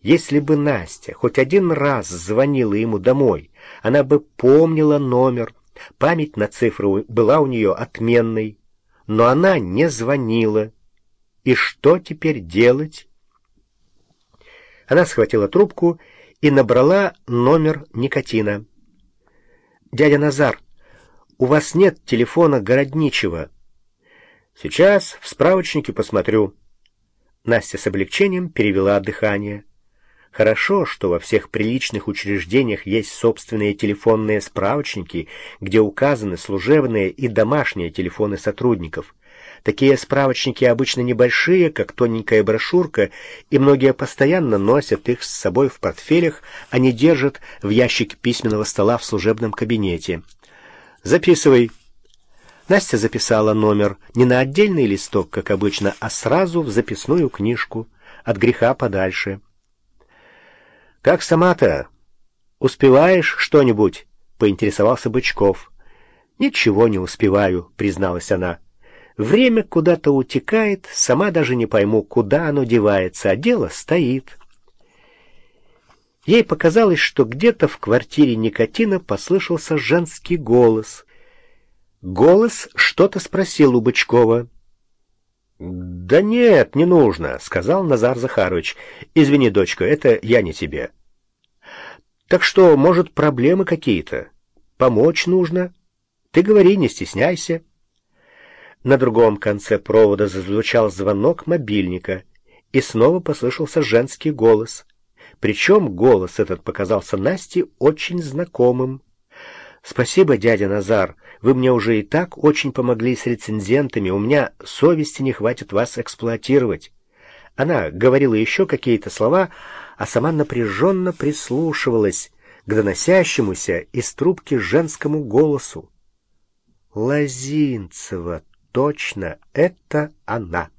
Если бы Настя хоть один раз звонила ему домой, она бы помнила номер, память на цифру была у нее отменной, но она не звонила. И что теперь делать? Она схватила трубку и набрала номер никотина. «Дядя Назар, у вас нет телефона городничего?» «Сейчас в справочнике посмотрю». Настя с облегчением перевела дыхание. Хорошо, что во всех приличных учреждениях есть собственные телефонные справочники, где указаны служебные и домашние телефоны сотрудников. Такие справочники обычно небольшие, как тоненькая брошюрка, и многие постоянно носят их с собой в портфелях, а не держат в ящике письменного стола в служебном кабинете. «Записывай». Настя записала номер не на отдельный листок, как обычно, а сразу в записную книжку, от греха подальше. «Как сама-то? Успеваешь что-нибудь?» — поинтересовался Бычков. «Ничего не успеваю», — призналась она. «Время куда-то утекает, сама даже не пойму, куда оно девается, а дело стоит». Ей показалось, что где-то в квартире Никотина послышался женский голос. Голос что-то спросил у Бычкова. «Да нет, не нужно», — сказал Назар Захарович. «Извини, дочка, это я не тебе». «Так что, может, проблемы какие-то? Помочь нужно? Ты говори, не стесняйся». На другом конце провода зазвучал звонок мобильника, и снова послышался женский голос. Причем голос этот показался Насте очень знакомым. «Спасибо, дядя Назар, вы мне уже и так очень помогли с рецензентами, у меня совести не хватит вас эксплуатировать». Она говорила еще какие-то слова, а сама напряженно прислушивалась к доносящемуся из трубки женскому голосу. «Лозинцева, точно, это она!»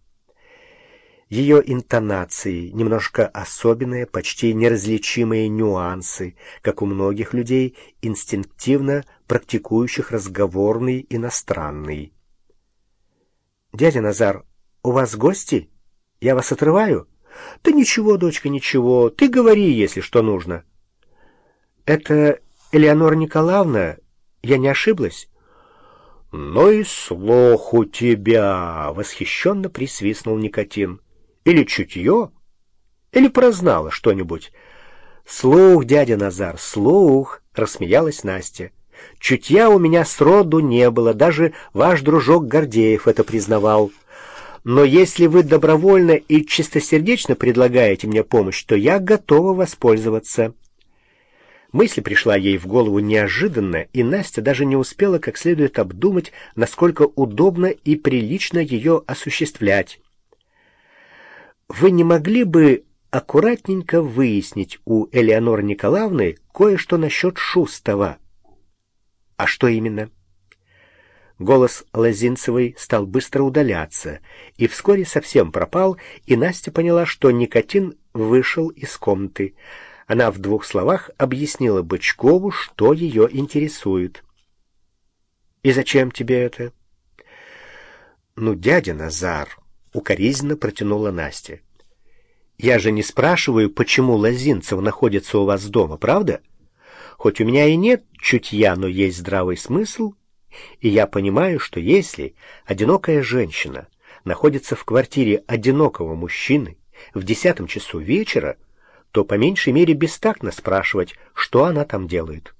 Ее интонации, немножко особенные, почти неразличимые нюансы, как у многих людей, инстинктивно практикующих разговорный иностранный. «Дядя Назар, у вас гости? Я вас отрываю?» «Да ничего, дочка, ничего. Ты говори, если что нужно». «Это Элеонора Николаевна? Я не ошиблась?» «Ну и слух у тебя!» — восхищенно присвистнул Никотин. Или чутье? Или прознала что-нибудь? Слух, дядя Назар, слух, рассмеялась Настя. Чутья у меня сроду не было, даже ваш дружок Гордеев это признавал. Но если вы добровольно и чистосердечно предлагаете мне помощь, то я готова воспользоваться. Мысль пришла ей в голову неожиданно, и Настя даже не успела как следует обдумать, насколько удобно и прилично ее осуществлять. Вы не могли бы аккуратненько выяснить у Элеоноры Николаевны кое-что насчет Шустова? А что именно? Голос Лозинцевой стал быстро удаляться, и вскоре совсем пропал, и Настя поняла, что никотин вышел из комнаты. Она в двух словах объяснила Бычкову, что ее интересует. «И зачем тебе это?» «Ну, дядя Назар», — укоризненно протянула Настя. «Я же не спрашиваю, почему Лозинцев находится у вас дома, правда? Хоть у меня и нет чутья, но есть здравый смысл, и я понимаю, что если одинокая женщина находится в квартире одинокого мужчины в десятом часу вечера, то по меньшей мере бестактно спрашивать, что она там делает».